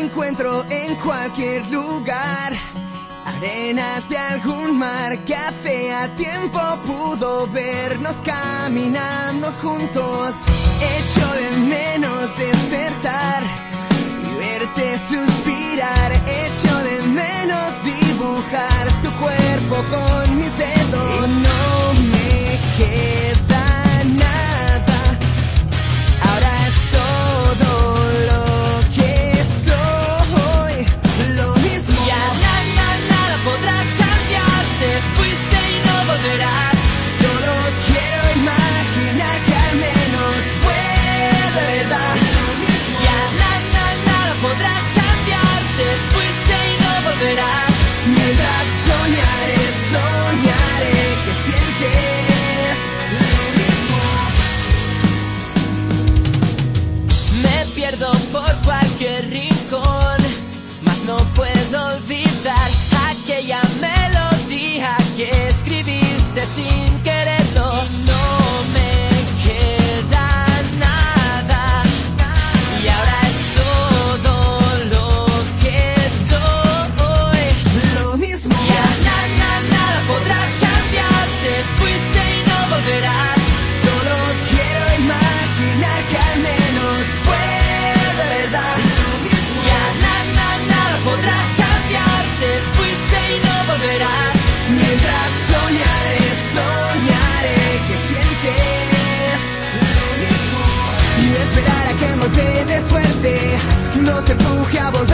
Encuentro en cualquier lugar. Arenas de algún mar que hace a tiempo pudo vernos caminando juntos. Hecho de menos refugiados